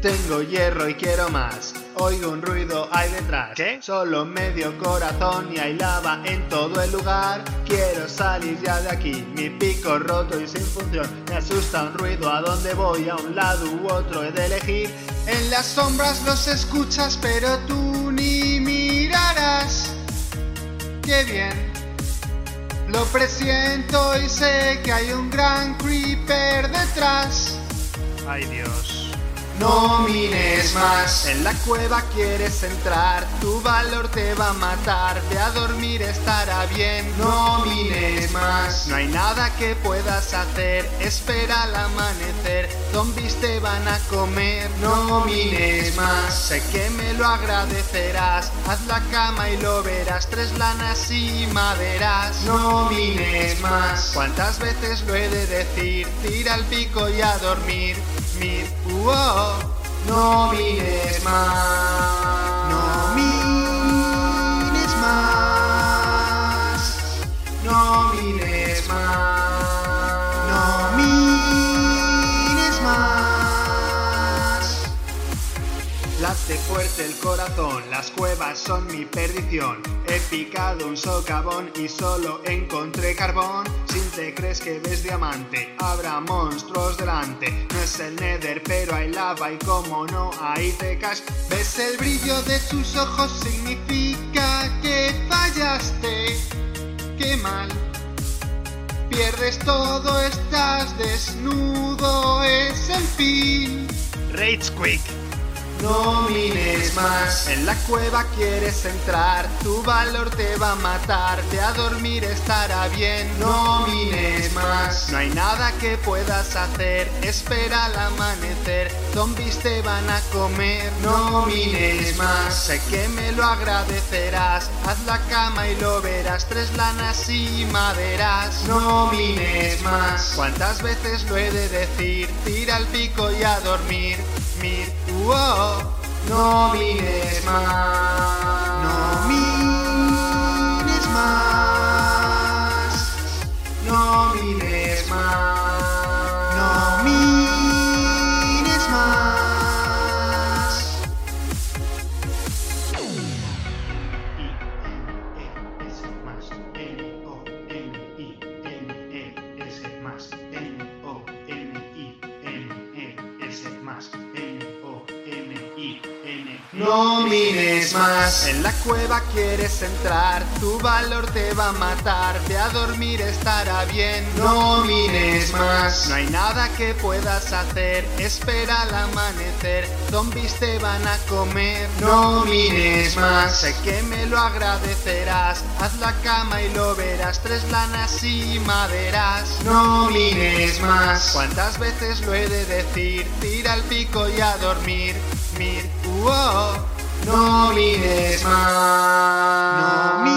Tengo hierro y quiero más. Oigo un ruido ahí detrás. ¿Qué? Solo medio corazón y hay lava en todo el lugar. Quiero salir ya de aquí. Mi pico roto y sin función. Me asusta un ruido a donde voy. A un lado u otro he de elegir. En las sombras los escuchas, pero tú ni mirarás. Qué bien. Lo presiento y sé que hay un gran creeper detrás. Ay Dios. No mires más, en la cueva quieres entrar, tu valor te va a matar, ve a dormir estará bien, no mires más, no hay nada que puedas hacer, espera al amanecer, zombies te van a comer, no mires más, sé que me lo agradecerás, haz la cama y lo verás, tres lanas y maderas, no mires más, cuántas veces lo he de decir, tira el pico y a dormir, mir, uo, no mires fuerte el corazón, las cuevas son mi perdición. He picado un socavón y solo encontré carbón. Si te crees que ves diamante, habrá monstruos delante. No es el nether, pero hay lava y como no, ahí te caes. ¿Ves el brillo de sus ojos? Significa que fallaste. Qué mal. Pierdes todo, estás desnudo, es el fin. Rage Quick. No mires más, en la cueva quieres entrar, tu valor te va a matar, ve a dormir estará bien, no mires más, no hay nada que puedas hacer, espera al amanecer, zombies te van a comer, no mires más, sé que me lo agradecerás, haz la cama y lo verás, tres lanas y maderas, no mires más, cuántas veces lo he de decir, tira el pico y a dormir, mir, uo, no mires más, No mires más, en la cueva quieres entrar, tu valor te va a matar, ve a dormir estará bien. No mires más, no hay nada que puedas hacer, espera al amanecer, zombies te van a comer. No mires más, sé que me lo agradecerás, haz la cama y lo verás, tres lanas y maderas. No mires más, cuántas veces lo he de decir, tira el pico y a dormir, mir, no mires más,